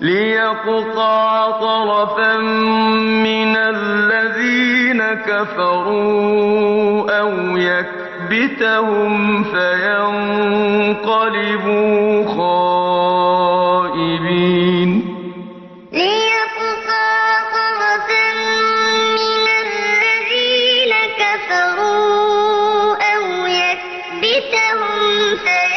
لِيَقْطَعَ طَرَفًا مِّنَ الَّذِينَ كَفَرُوا أَوْ يَكْبِتَهُمْ فَيَنقَلِبُوا خَائِبِينَ لِيَقْطَعَ طَرَفًا مِّنَ الَّذِينَ كَفَرُوا أَوْ يَكْبِتَهُمْ فَيَنقَلِبُوا